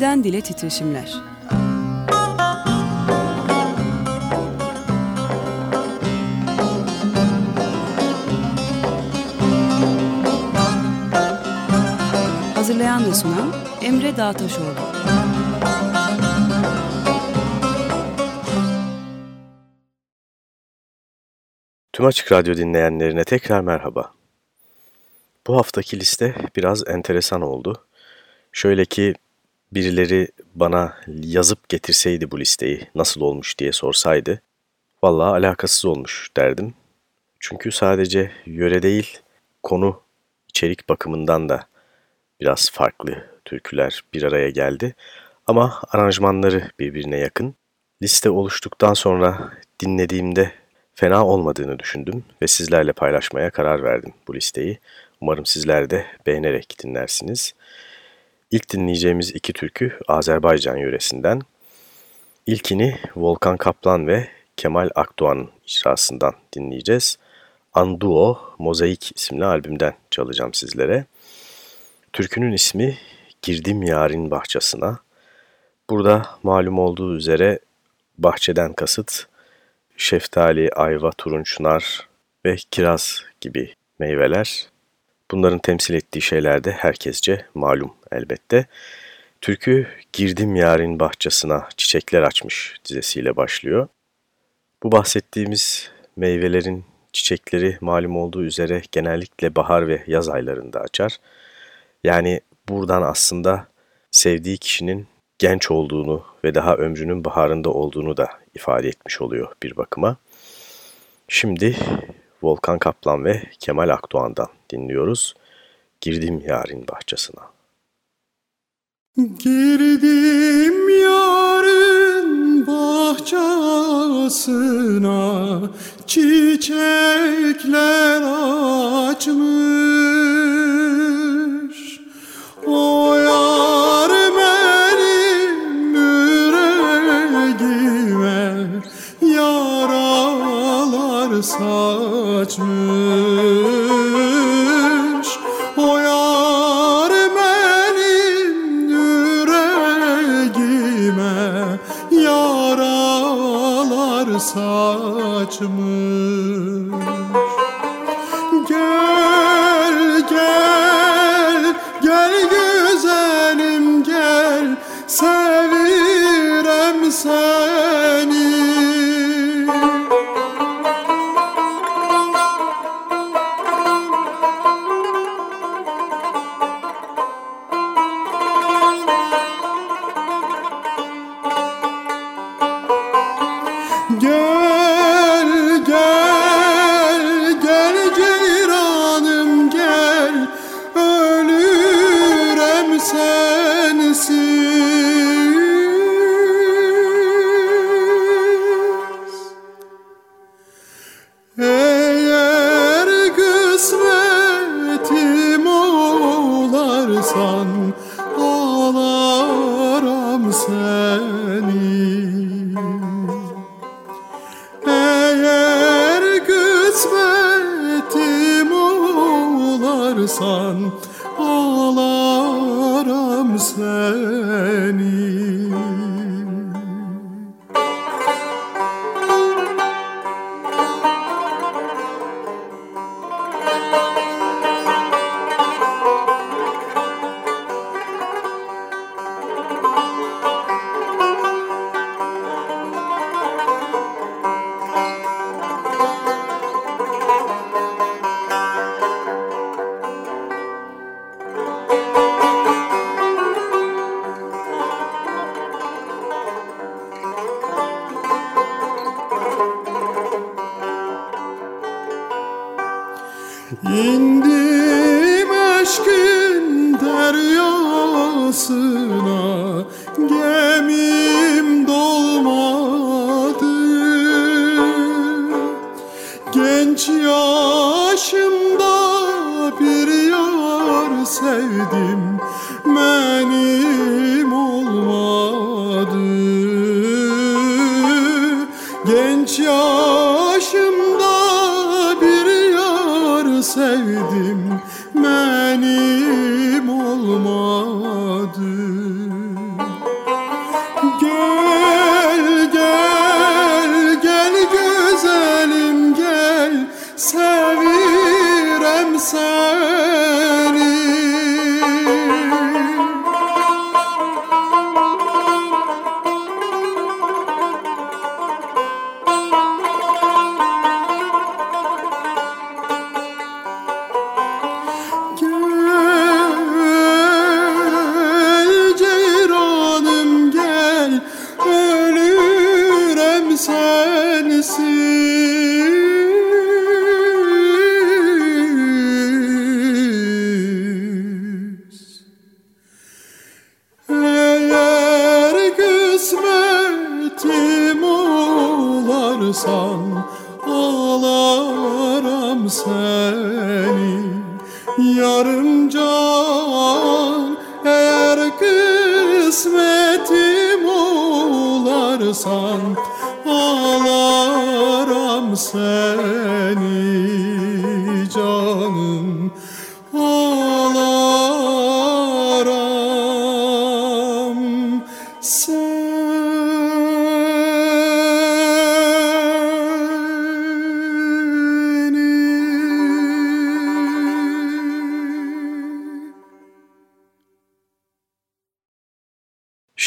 Dilden Dile Titreşimler Hazırlayan ve sunan Emre Dağtaşoğlu Tüm Açık Radyo dinleyenlerine tekrar merhaba. Bu haftaki liste biraz enteresan oldu. Şöyle ki birileri bana yazıp getirseydi bu listeyi nasıl olmuş diye sorsaydı, vallahi alakasız olmuş derdim. Çünkü sadece yöre değil, konu içerik bakımından da biraz farklı türküler bir araya geldi. Ama aranjmanları birbirine yakın. Liste oluştuktan sonra dinlediğimde fena olmadığını düşündüm ve sizlerle paylaşmaya karar verdim bu listeyi. Umarım sizler de beğenerek dinlersiniz. İlk dinleyeceğimiz iki türkü Azerbaycan yöresinden. İlkini Volkan Kaplan ve Kemal Akdoğan'ın icrasından dinleyeceğiz. Anduo Mozaik isimli albümden çalacağım sizlere. Türkünün ismi Girdim Yarın Bahçesine. Burada malum olduğu üzere bahçeden kasıt şeftali, ayva, turunç, nar ve kiraz gibi meyveler. Bunların temsil ettiği şeyler de herkesce malum elbette. Türkü Girdim Yarın Bahçesine Çiçekler Açmış dizesiyle başlıyor. Bu bahsettiğimiz meyvelerin çiçekleri malum olduğu üzere genellikle bahar ve yaz aylarında açar. Yani buradan aslında sevdiği kişinin genç olduğunu ve daha ömrünün baharında olduğunu da ifade etmiş oluyor bir bakıma. Şimdi Volkan Kaplan ve Kemal Akdoğan'dan dinliyoruz. Girdim yarın bahçesine. Girdim yarın bahçesine çiçekler açmış. O yar benim yüreğime yaralar saçmış. O yar benim yüreğime yaralar saçmış.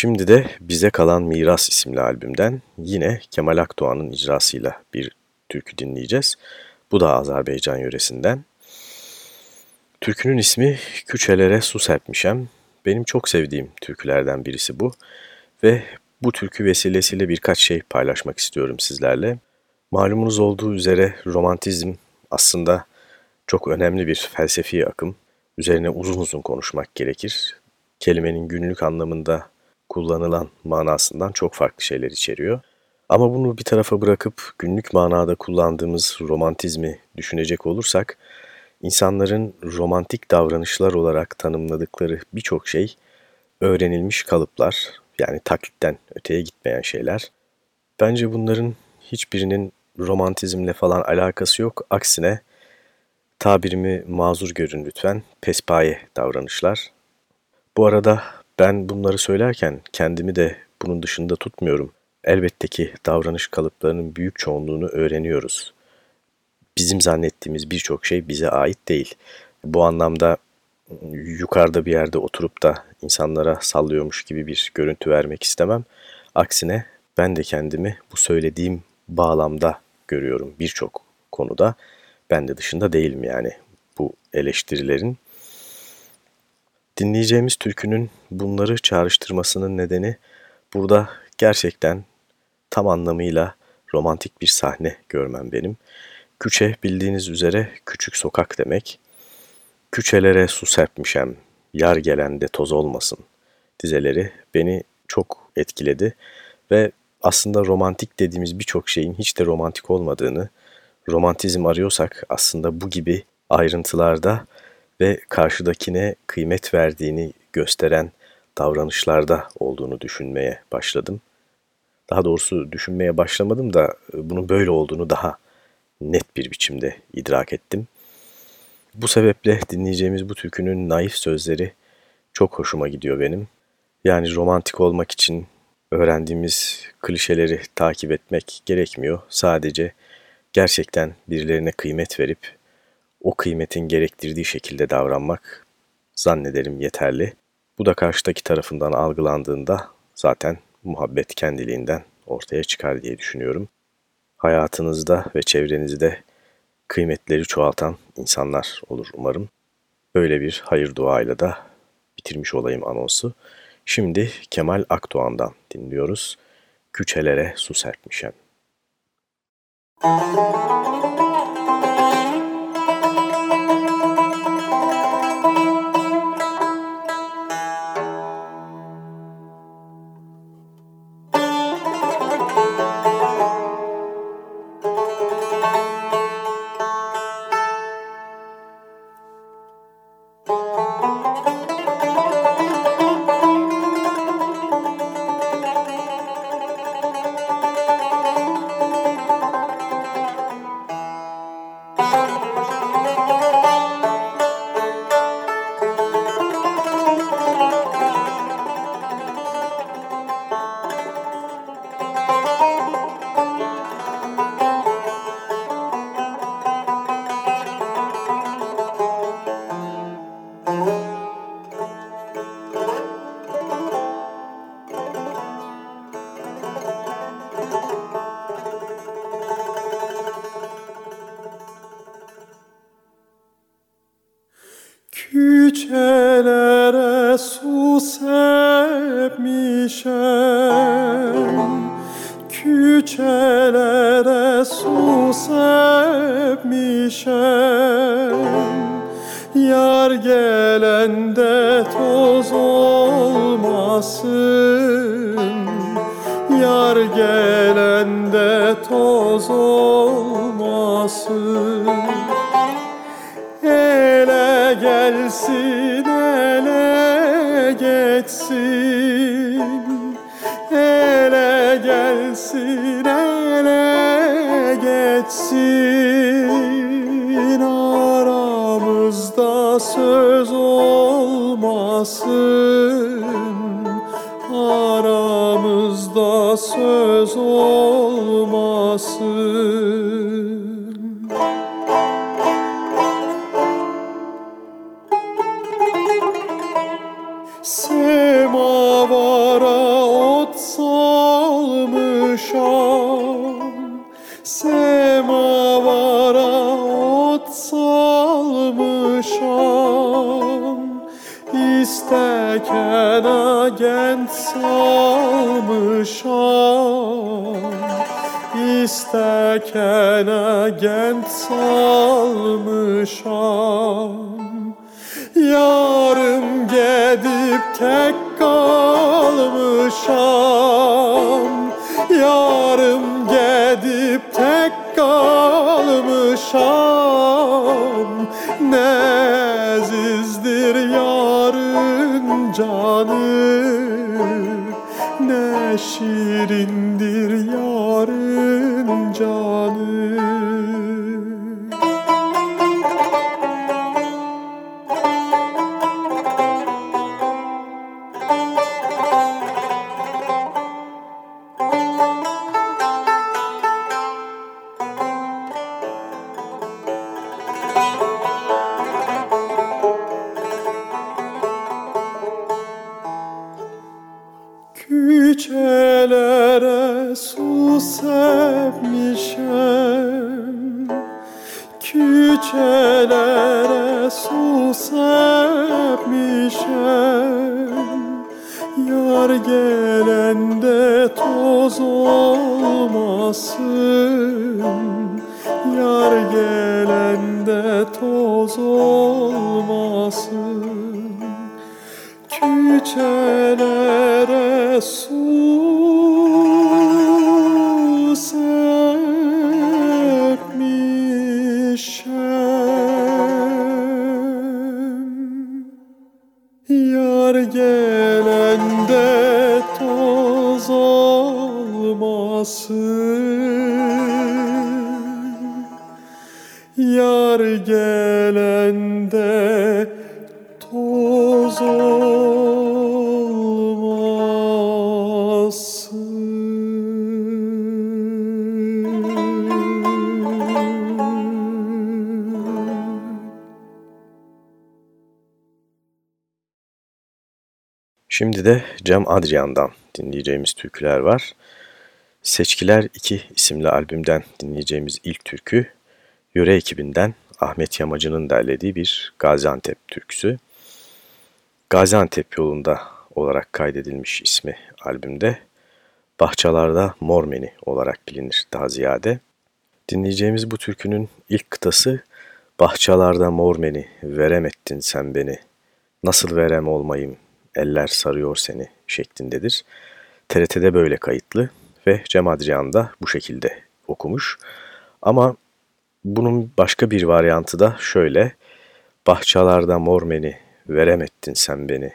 Şimdi de Bize Kalan Miras isimli albümden yine Kemal Akdoğan'ın icrasıyla bir türkü dinleyeceğiz. Bu da Azerbaycan yöresinden. Türkünün ismi Küçelere Su Serpmişem. Benim çok sevdiğim türkülerden birisi bu. Ve bu türkü vesilesiyle birkaç şey paylaşmak istiyorum sizlerle. Malumunuz olduğu üzere romantizm aslında çok önemli bir felsefi akım. Üzerine uzun uzun konuşmak gerekir. Kelimenin günlük anlamında kullanılan manasından çok farklı şeyler içeriyor. Ama bunu bir tarafa bırakıp günlük manada kullandığımız romantizmi düşünecek olursak, insanların romantik davranışlar olarak tanımladıkları birçok şey öğrenilmiş kalıplar, yani taklitten öteye gitmeyen şeyler. Bence bunların hiçbirinin romantizmle falan alakası yok. Aksine tabirimi mazur görün lütfen, pespaye davranışlar. Bu arada ben bunları söylerken kendimi de bunun dışında tutmuyorum. Elbette ki davranış kalıplarının büyük çoğunluğunu öğreniyoruz. Bizim zannettiğimiz birçok şey bize ait değil. Bu anlamda yukarıda bir yerde oturup da insanlara sallıyormuş gibi bir görüntü vermek istemem. Aksine ben de kendimi bu söylediğim bağlamda görüyorum birçok konuda. Ben de dışında değilim yani bu eleştirilerin. Dinleyeceğimiz türkünün bunları çağrıştırmasının nedeni burada gerçekten tam anlamıyla romantik bir sahne görmem benim. Küçe bildiğiniz üzere küçük sokak demek. Küçelere su serpmişem, yar gelende toz olmasın dizeleri beni çok etkiledi ve aslında romantik dediğimiz birçok şeyin hiç de romantik olmadığını, romantizm arıyorsak aslında bu gibi ayrıntılarda ve karşıdakine kıymet verdiğini gösteren davranışlarda olduğunu düşünmeye başladım. Daha doğrusu düşünmeye başlamadım da e, bunun böyle olduğunu daha net bir biçimde idrak ettim. Bu sebeple dinleyeceğimiz bu türkünün naif sözleri çok hoşuma gidiyor benim. Yani romantik olmak için öğrendiğimiz klişeleri takip etmek gerekmiyor. Sadece gerçekten birilerine kıymet verip o kıymetin gerektirdiği şekilde davranmak zannederim yeterli. Bu da karşıdaki tarafından algılandığında zaten muhabbet kendiliğinden ortaya çıkar diye düşünüyorum. Hayatınızda ve çevrenizde kıymetleri çoğaltan insanlar olur umarım. Böyle bir hayır duayla da bitirmiş olayım anonsu. Şimdi Kemal Akdoğan'dan dinliyoruz. Küçelere su serpmişem. Müzik gelende toz olmasın. Ele gelsin ele geçsin Aramızda söz salmışam İstekene gent salmışam Yarım gedip tek kalmışam Yarım gedip tek kalmışam Nezizdir yarın canı Ne şirindir yarın canı Şimdi de Cem Adrian'dan dinleyeceğimiz türküler var. Seçkiler 2 isimli albümden dinleyeceğimiz ilk türkü, yöre ekibinden Ahmet Yamacı'nın derlediği bir Gaziantep türküsü. Gaziantep yolunda olarak kaydedilmiş ismi albümde, Bahçalarda Mormeni olarak bilinir daha ziyade. Dinleyeceğimiz bu türkünün ilk kıtası, Bahçalarda mormeni, verem ettin sen beni, nasıl verem olmayım, eller sarıyor seni şeklindedir. TRT'de böyle kayıtlı ve Cem Adrian da bu şekilde okumuş. Ama bunun başka bir varyantı da şöyle. Bahçalarda mormeni, verem ettin sen beni.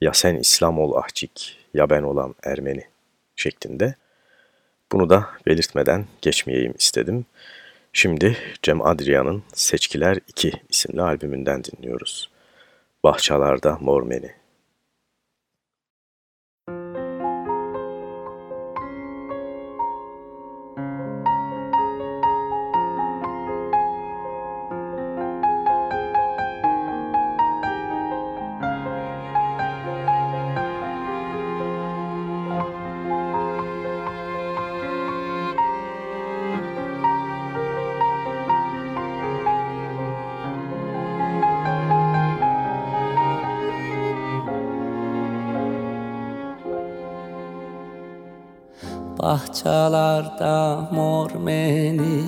Ya sen İslam ol ahcik, ya ben olam Ermeni şeklinde. Bunu da belirtmeden geçmeyeyim istedim. Şimdi Cem Adrian'ın Seçkiler 2 isimli albümünden dinliyoruz. Bahçalarda Mormeni. Bahçalarda mor meni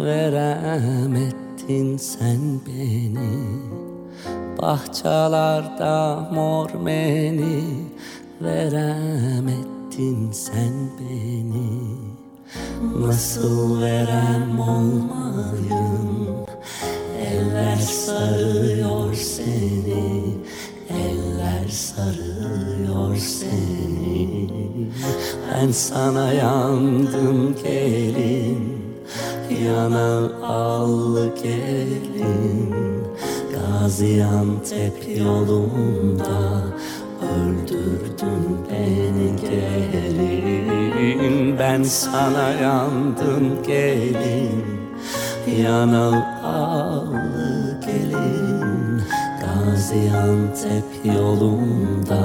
verem ettin sen beni. Bahçalarda mor meni verem ettin sen beni. Nasıl verem olmayın sana yandım gelin Yana al gelin. Gaziantep yolunda Öldürdün beni gelin. Ben sana yandım gelin Yanal al gelin. Gaziantep yolunda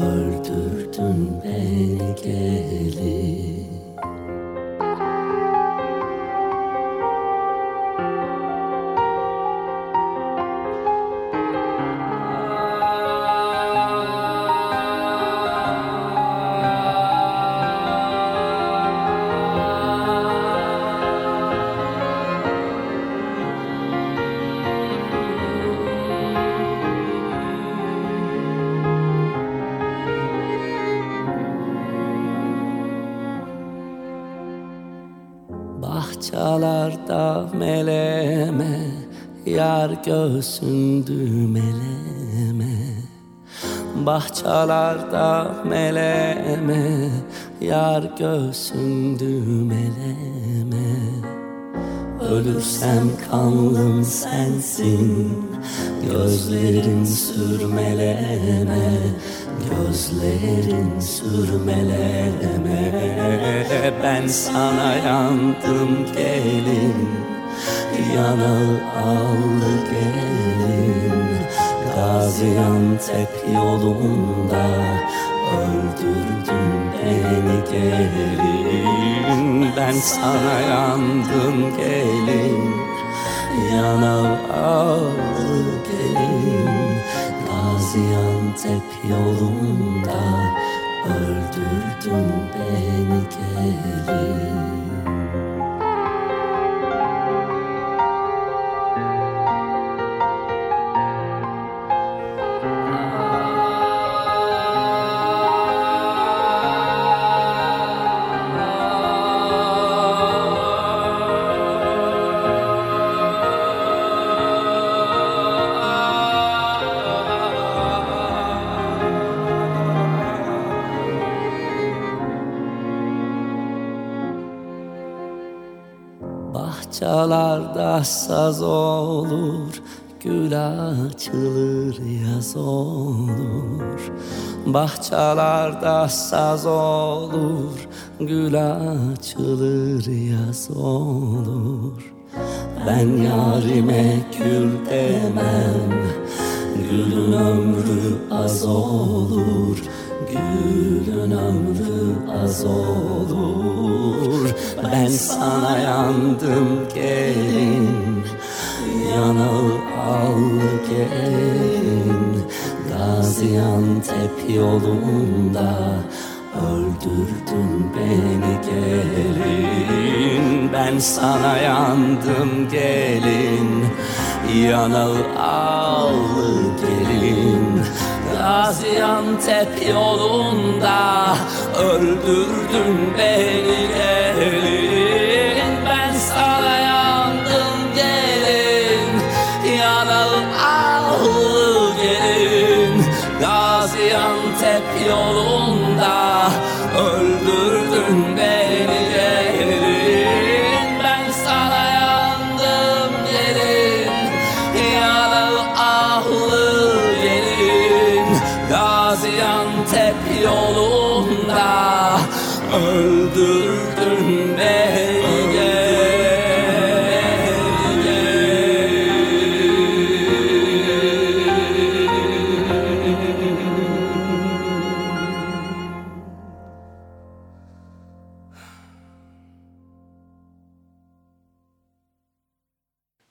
Öldürdün beni gelin göğsündü meleme Bahçalarda meleme Yar göğsündü meleme Ölürsem kanlım sensin Gözlerin sürmeleme Gözlerin sürmeleme. Ben sana yandım gelin Yanal al gelin. Gaziantep yolunda Öldürdün beni gelin. Ben sana yandım gelin. Yanal al gelin. Gaziantep yolunda Öldürdün beni gelin Bahçalarda saz olur Gül açılır yaz olur. Bahçalarda saz olur Gül açılır yaz olur. Ben yarime gül demem Gülün ömrü az olur Gülün ömrü az olur. Ben sana yandım gelin Yanal al gelin. Gaziantep yolunda Öldürdün beni gelin. Ben sana yandım gelin Yanal al gelin Gaziantep yolunda Öldürdün beni gelin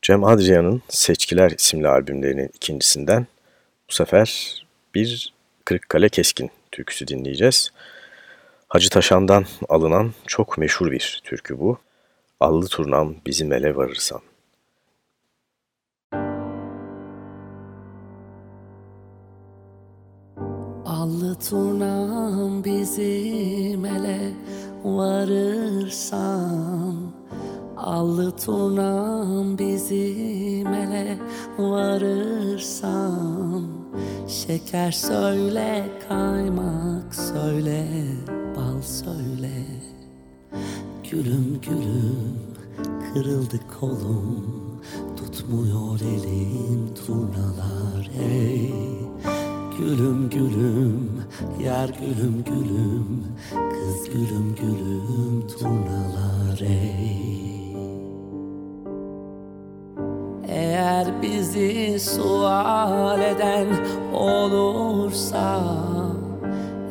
Cem Adrian'ın Seçkiler isimli albümlerinin ikincisinden bu sefer bir Kırıkkale Keskin türküsü dinleyeceğiz. Hacı Taşan'dan alınan çok meşhur bir türkü bu. Allı turnam bizim ele varırsan. Allı turnam bizim ele varırsan Allı turnam bizim ele varırsan Şeker söyle, kaymak söyle, bal söyle. Gülüm gülüm, kırıldı kolum Tutmuyor elim turnalar ey Gülüm gülüm, yar gülüm gülüm Kız gülüm gülüm, turnalar ey eğer bizi sual eden olursa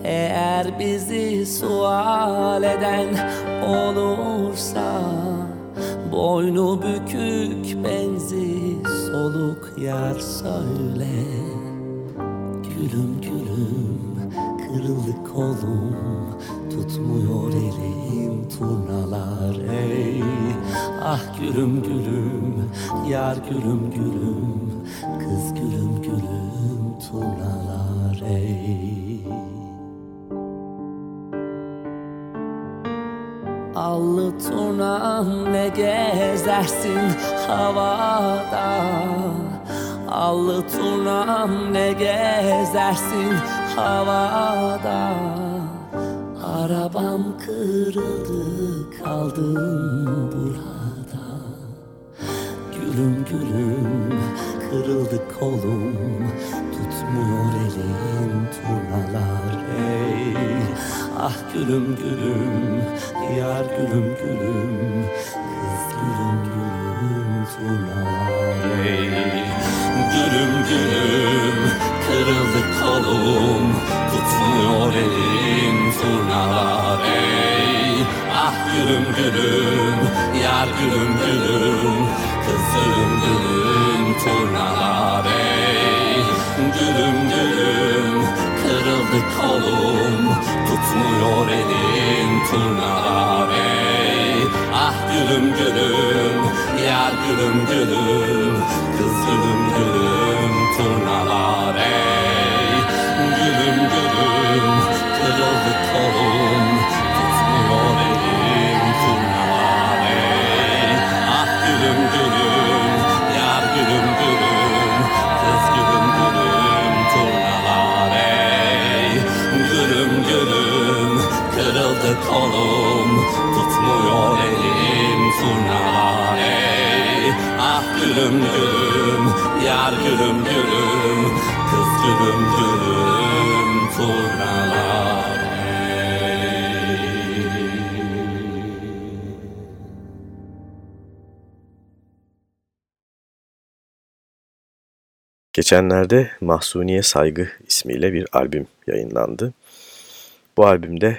Eğer bizi sual eden olursa Boynu bükük benzi soluk yar söyle. Gülüm gülüm kırıldı kolum Tutmuyor elim turnalar ey Ah gülüm gülüm yar gülüm gülüm Kız gülüm gülüm turnalar ey. Allı turnam ne gezersin havada? Allı turnam ne gezersin havada? Arabam kırıldı kaldım burada Gülüm gülüm kırıldı kolum Tutmuyor elim turnalar. Ey Ah gülüm gülüm yar gülüm gülüm Kız gülüm gülüm turnalar. Ey Gülüm gülüm kırıldı kolum Tutmuyor elim turnalar. Ey Ah gülüm gülüm yar gülüm gülüm Kız gülüm turnalar ey. Gülüm gülüm kırıldı kolum. Tutmuyor elim turnalar ey. Ah gülüm gülüm yar gülüm gülüm. Kız gülüm gülüm turnalar ey. Gülüm gülüm kırıldı kolum kolum Tutmuyor elim turnalar ey Ah gülüm gülüm yar gülüm gülüm Kız gülüm gülüm turnalar Geçenlerde Mahsuniye Saygı ismiyle bir albüm yayınlandı. Bu albümde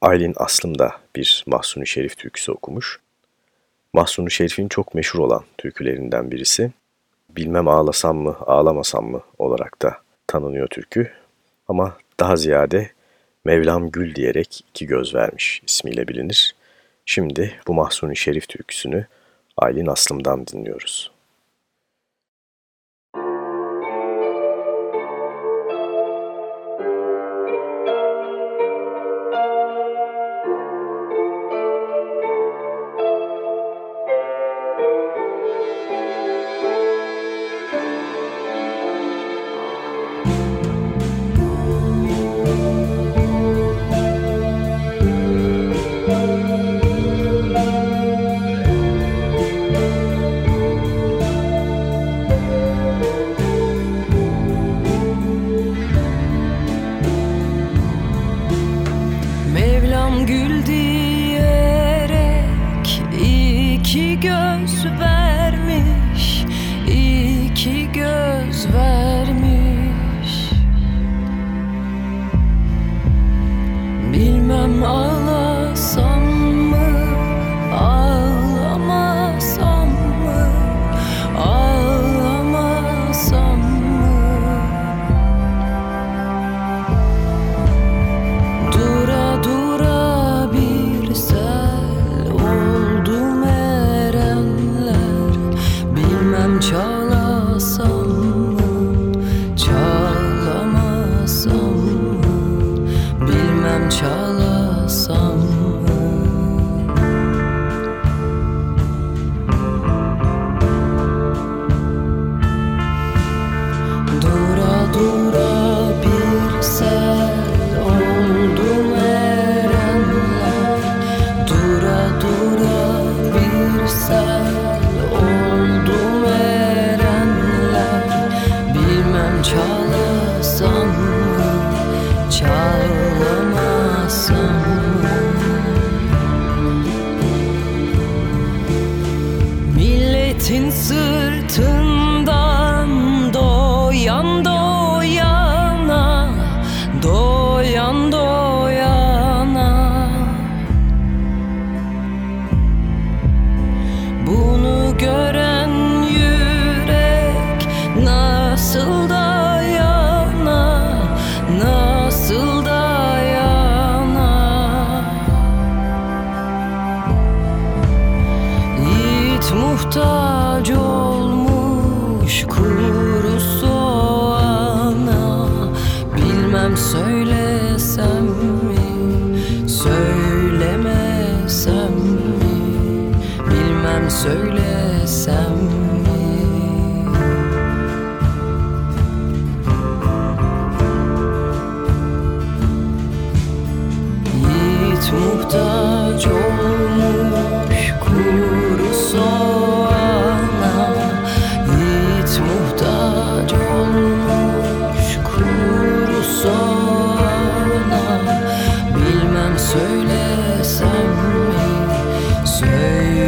Aylin Aslım da bir Mahsuni Şerif türküsü okumuş. Mahsuni Şerif'in çok meşhur olan türkülerinden birisi. Bilmem ağlasam mı ağlamasam mı olarak da tanınıyor türkü. Ama daha ziyade Mevlam Gül diyerek iki göz vermiş ismiyle bilinir. Şimdi bu Mahsuni Şerif türküsünü Aylin Aslım'dan dinliyoruz.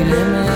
limit.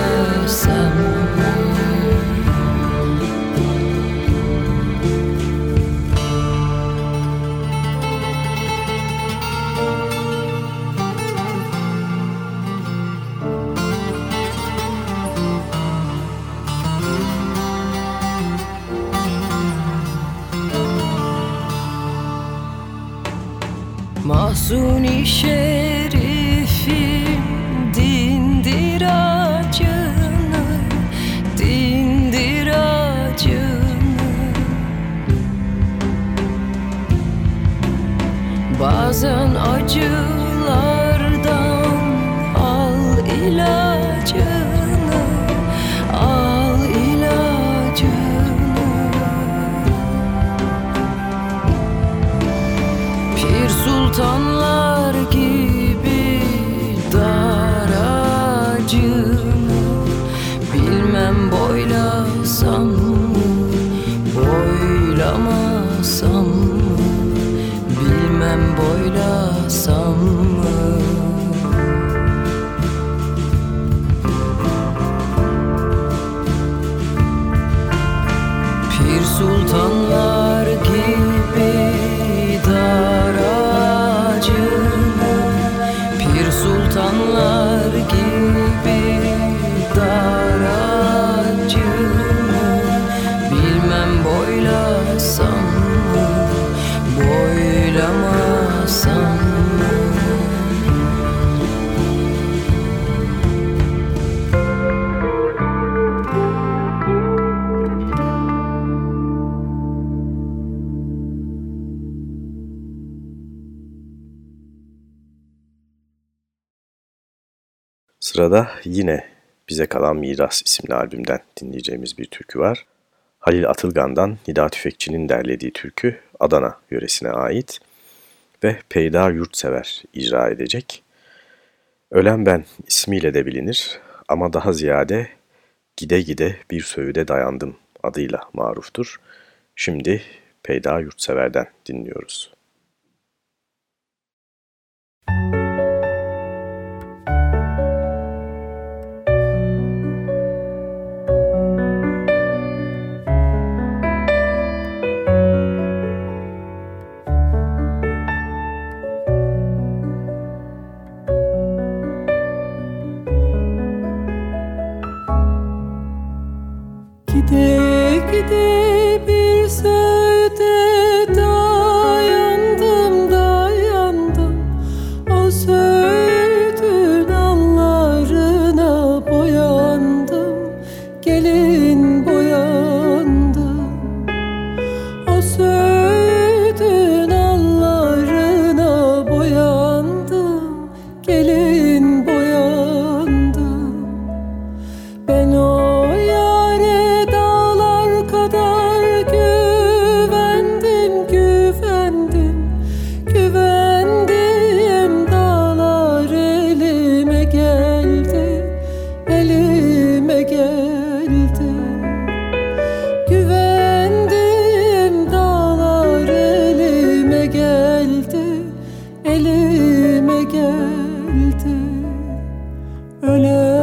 sırada yine Bize Kalan Miras isimli albümden dinleyeceğimiz bir türkü var. Halil Atılgan'dan Nida Tüfekçi'nin derlediği türkü Adana yöresine ait ve Peyda Yurtsever icra edecek. Ölen Ben ismiyle de bilinir ama daha ziyade Gide Gide Bir Söğüde Dayandım adıyla maruftur. Şimdi Peyda Yurtsever'den dinliyoruz. Müzik geldi. Ölen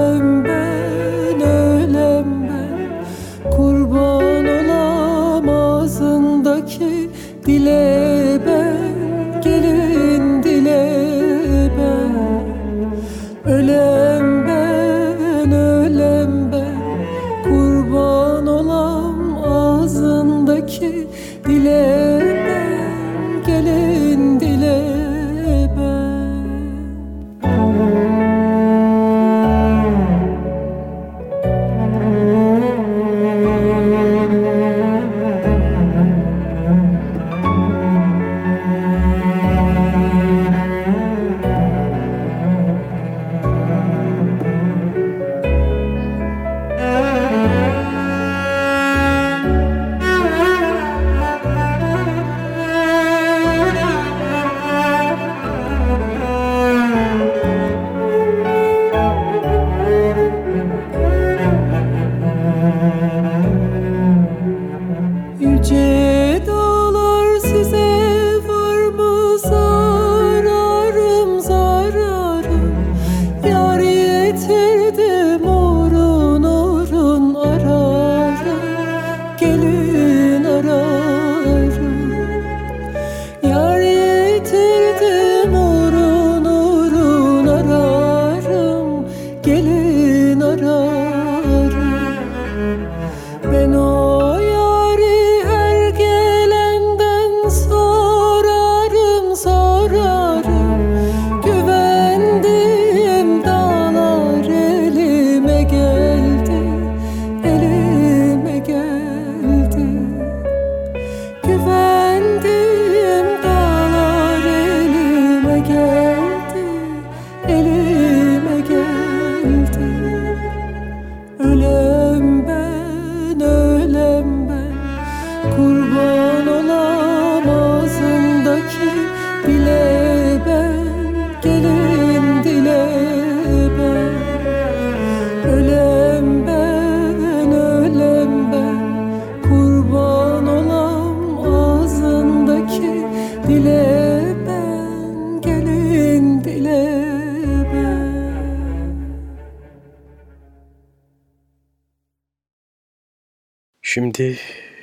Şimdi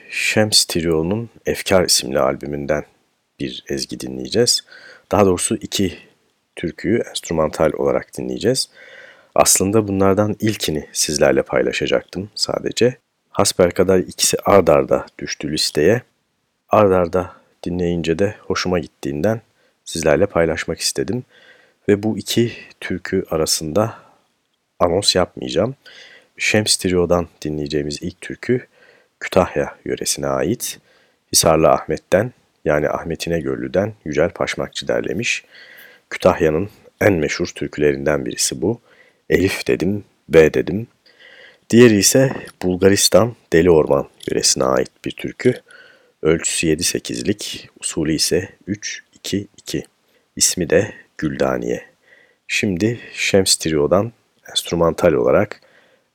Şems Trio'nun Efkar isimli albümünden bir ezgi dinleyeceğiz. Daha doğrusu iki türküyü enstrümantal olarak dinleyeceğiz. Aslında bunlardan ilkini sizlerle paylaşacaktım sadece. Hasbelkader ikisi ard arda düştü listeye. Ard arda dinleyince de hoşuma gittiğinden sizlerle paylaşmak istedim. Ve bu iki türkü arasında anons yapmayacağım. Şems Trio'dan dinleyeceğimiz ilk türkü Kütahya yöresine ait. Hisarlı Ahmet'ten yani Ahmet İnegöllü'den Yücel Paşmakçı derlemiş. Kütahya'nın en meşhur türkülerinden birisi bu. Elif dedim, B dedim. Diğeri ise Bulgaristan Deli Orman yöresine ait bir türkü. Ölçüsü 7-8'lik, usulü ise 3-2-2. İsmi de Güldaniye. Şimdi Şems Trio'dan enstrümantal olarak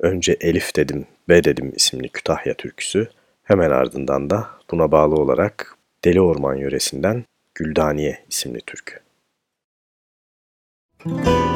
önce Elif dedim, B dedim isimli Kütahya türküsü, hemen ardından da buna bağlı olarak Deli Orman yöresinden Güldaniye isimli türkü. Müzik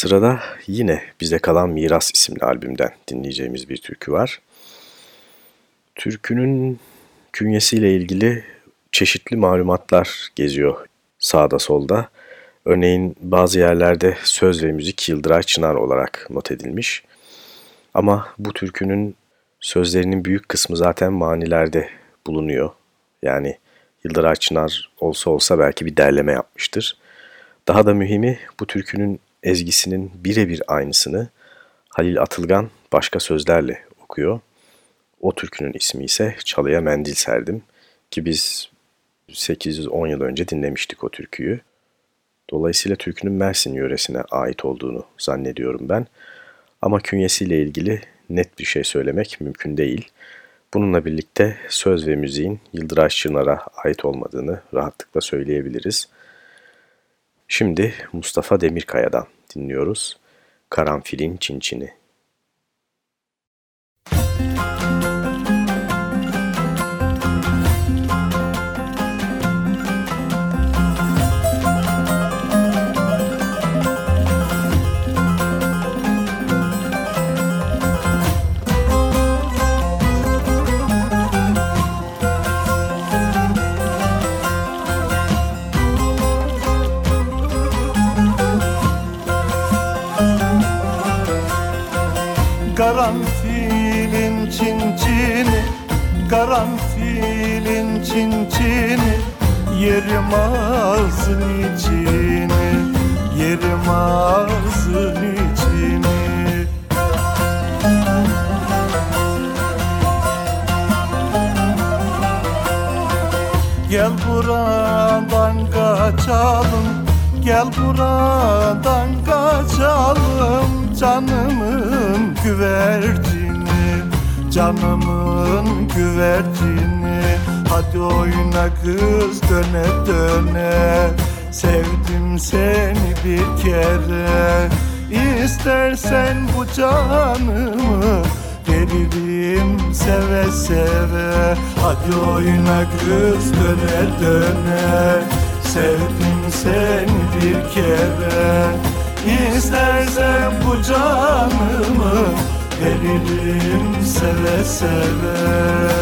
Sırada yine Bize Kalan Miras isimli albümden dinleyeceğimiz bir türkü var. Türkünün künyesiyle ilgili çeşitli malumatlar geziyor sağda solda. Örneğin bazı yerlerde söz ve müzik Yıldıray Çınar olarak not edilmiş. Ama bu türkünün sözlerinin büyük kısmı zaten manilerde bulunuyor. Yani Yıldıray Çınar olsa olsa belki bir derleme yapmıştır. Daha da mühimi bu türkünün ezgisinin birebir aynısını Halil Atılgan başka sözlerle okuyor. O türkünün ismi ise Çalıya Mendil Serdim ki biz 810 yıl önce dinlemiştik o türküyü. Dolayısıyla türkünün Mersin yöresine ait olduğunu zannediyorum ben. Ama künyesiyle ilgili net bir şey söylemek mümkün değil. Bununla birlikte söz ve müziğin Yıldıray Çınar'a ait olmadığını rahatlıkla söyleyebiliriz. Şimdi Mustafa Demirkaya'dan dinliyoruz. Karanfilin Çinçini. Karanfilin çinçini Karanfilin çinçini Yerim ağzın içini Yerim ağzın içini. Gel buradan kaçalım Gel buradan kaçalım Canımın güvercini Canımın güvercini. Hadi oyna kız döne döne. Sevdim seni bir kere. İstersen bu canımı Veririm seve seve. Hadi oyna kız döne döne. Sevdim seni bir kere İstersen bu canımı Veririm seve seve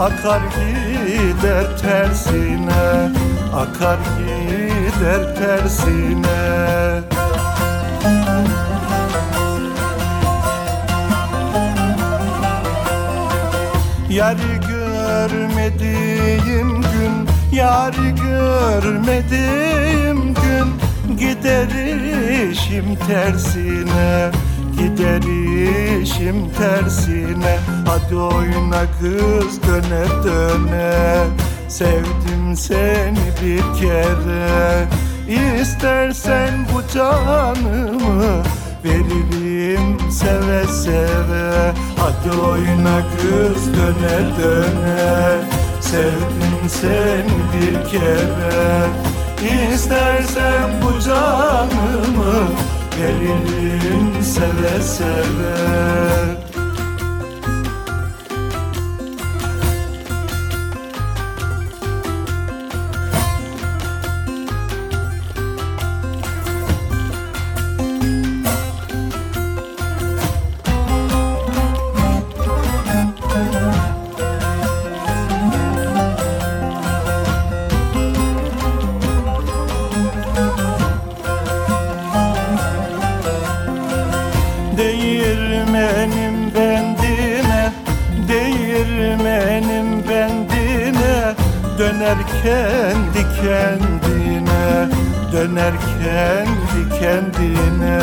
Akar gider tersine Akar gider tersine. Yari görmediğim gün Yari görmediğim gün Gider işim tersine Gider işim tersine Hadi oyna kız döne döne. Sevdim seni bir kere. İstersen bu canımı Veririm seve seve. Hadi oyna kız döne döne. Sevdim seni bir kere. İstersen bu canımı Veririm seve seve Döner kendi kendine Döner kendi kendine.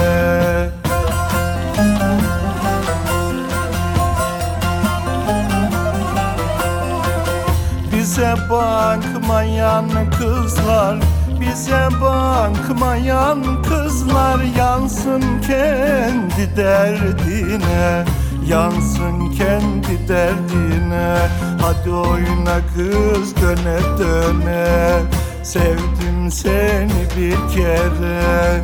Bize bakmayan kızlar bize bakmayan kızlar yansın kendi derdine Yansın kendi derdine Hadi oyna kız döne döne. Sevdim seni bir kere.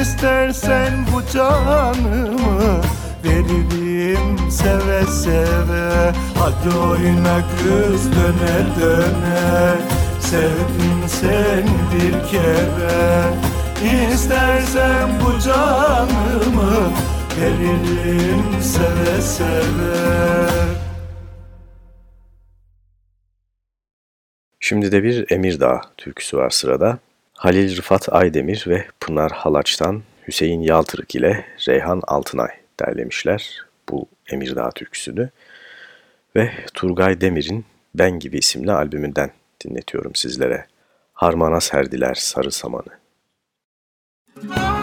İstersen bu canımı veririm seve seve. Hadi oyna kız döne döne. Sevdim seni bir kere. İstersen bu canımı veririm seve seve Şimdi de bir Emirdağ türküsü var sırada. Halil Rıfat Aydemir ve Pınar Halaç'tan Hüseyin Yaltırık ile Reyhan Altınay derlemişler bu Emirdağ türküsünü. Ve Turgay Demir'in Ben Gibi isimli albümünden dinletiyorum sizlere. Harmana serdiler sarı samanı. Müzik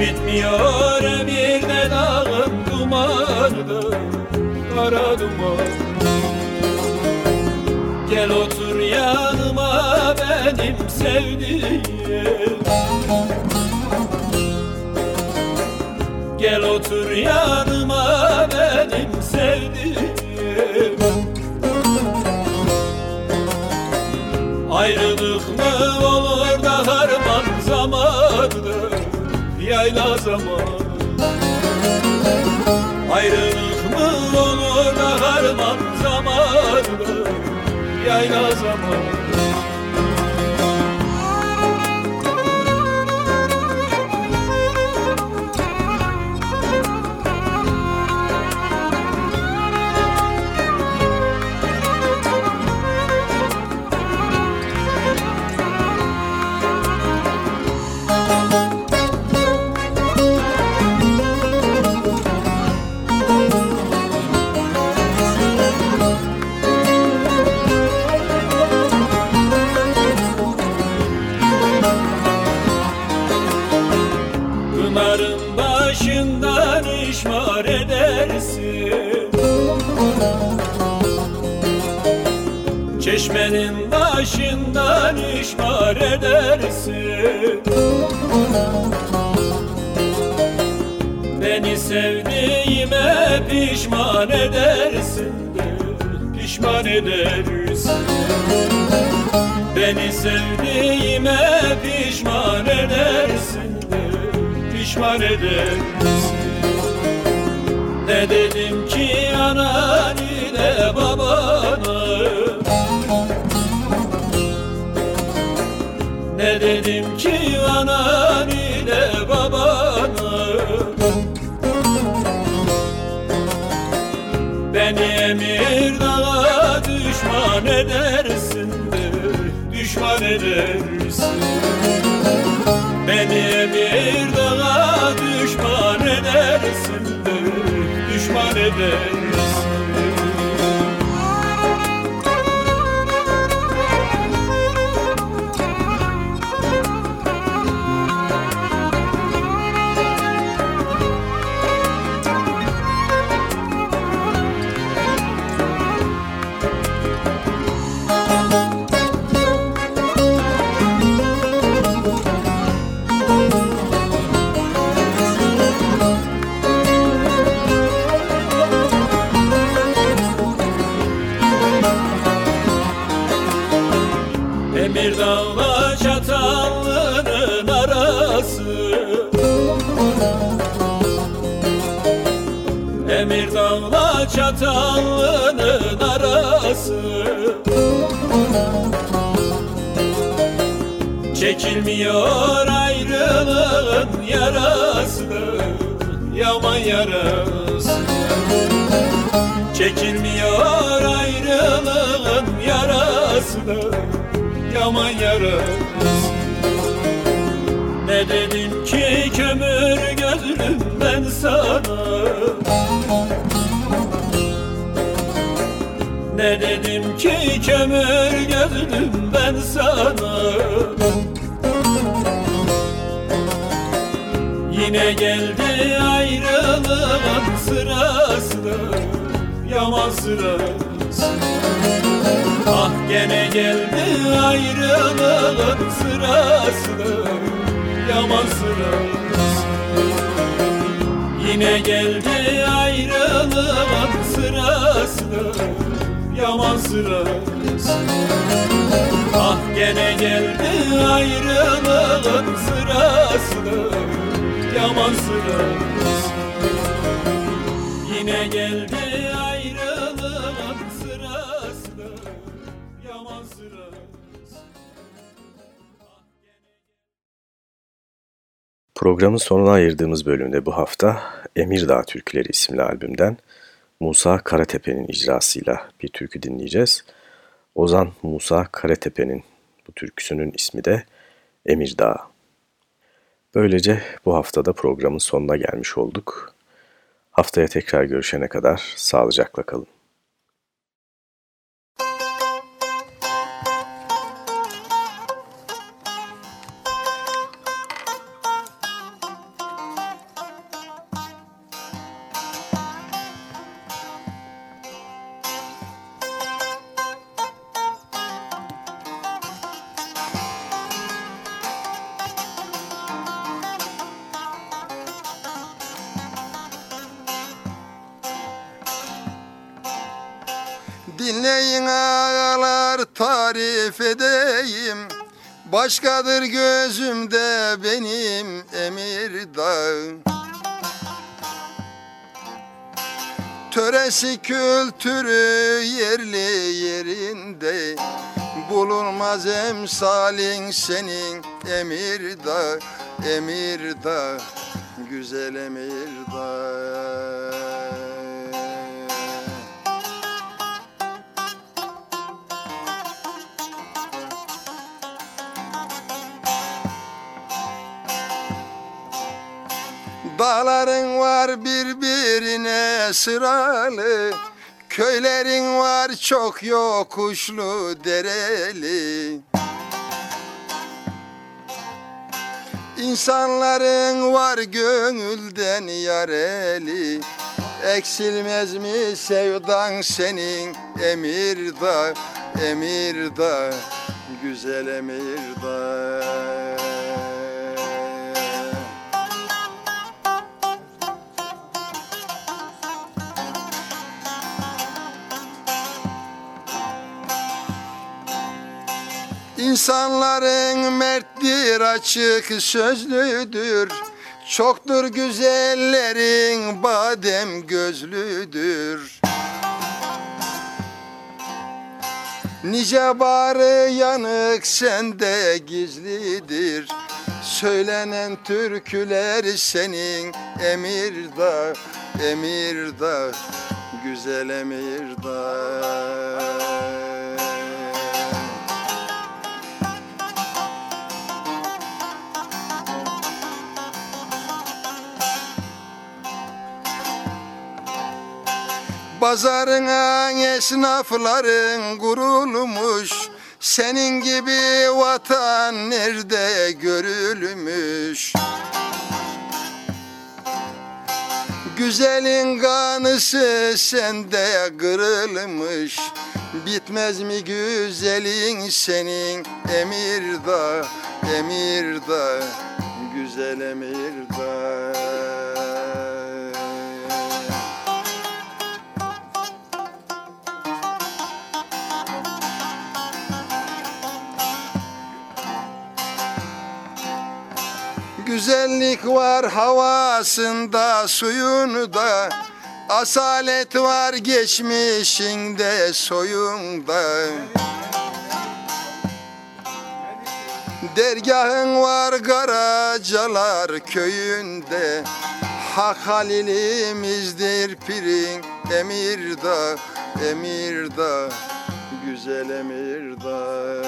bitmiyor bir de dağın dumanı kara duman. Gel otur yanıma benim sevdiğim. Gel otur yanıma benim sevdiğim. Ayrılık mı yayla zaman. Ayrılık mı olur da harman zamanı Yayla zaman edersin Beni sevdiğime pişman edersin Pişman edersin. Beni sevdiğime pişman edersin Pişman edersin. Ne dedim ki ana Ne dedim ki anan ile babana? Beni emir dağa düşman edersin de Düşman edersin. Beni emir dağa düşman edersin de Düşman edersin Çekilmiyor ayrılığın yarası Yaman yarası. Çekilmiyor ayrılığın yarası Yaman yarası. Ne dedim ki kömür gözlüm ben sana? Ne dedim ki kömür gözlüm ben sana Yine geldi ayrılığın sırası Yaman sırası Ah gene geldi ayrılığın sırası Yaman sırası Yine geldi ayrılığın sırası Yaman sırası Ah gene geldi ayrılığın sırası Yaman sırası Yine geldi ayrılığın sırası Programın sonuna ayırdığımız bölümde bu hafta Emirdağ Türküleri isimli albümden Musa Karatepe'nin icrasıyla bir türkü dinleyeceğiz. Ozan Musa Karatepe'nin bu türküsünün ismi de Emirdağ. Böylece bu haftada programın sonuna gelmiş olduk. Haftaya tekrar görüşene kadar sağlıcakla kalın. Başkadır gözümde benim emir dağı Töresi kültürü yerli yerinde. Bulunmaz emsalin senin emir dağ Emir dağ Güzel emir dağ Dağların var birbirine sıralı Köylerin var çok yokuşlu dereli. İnsanların var gönülden yareli Eksilmez mi sevdan senin emir dağ Emir dağ Güzel emir İnsanların merttir açık sözlüdür. Çoktur güzellerin badem gözlüdür. Nice barı yanık sende gizlidir. Söylenen türküler senin emir dağ, emir dağ Güzel emir Pazarına esnafların kurulmuş Senin gibi vatan nerede görülmüş? Güzelin kanısı sende kırılmış. Bitmez mi güzelin senin? Emir dağ, emir dağ Güzel emir Güzellik var havasında suyunda Asalet var geçmişinde soyunda Dergahın var Karacalar köyünde. Hak halilimizdir pirin Emirda, Emirda Güzel Emirda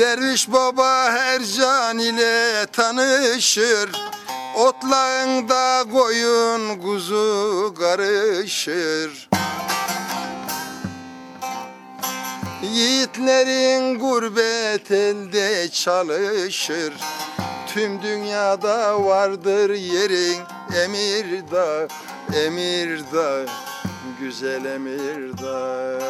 Derviş baba her can ile tanışır. Otlağında koyun kuzu karışır. Yiğitlerin gurbet elde çalışır. Tüm dünyada vardır yerin Emirda, Emirda Güzel Emirda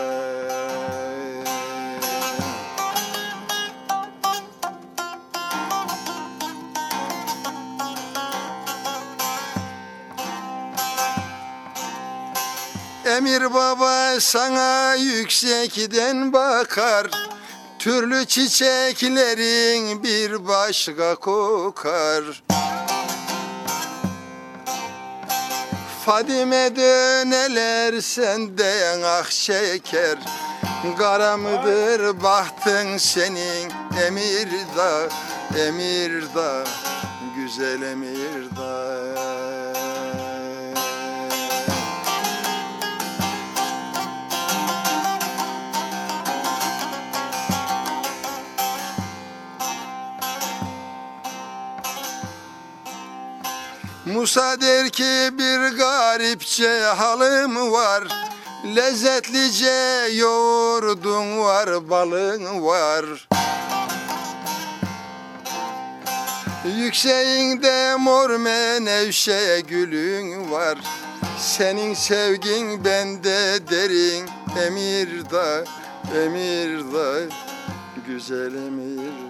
Emir baba sana yüksekten bakar. Türlü çiçeklerin bir başka kokar. Fadime döneler senden ah şeker. Kara mıdır bahtın senin Emirda, Emirda Güzel Emirda Musa der ki bir garipçe halım var Lezzetlice yoğurdun var balın var. Yükseğinde mor menevşe gülün var Senin sevgin bende derin Emirda, Emirda Güzel Emirda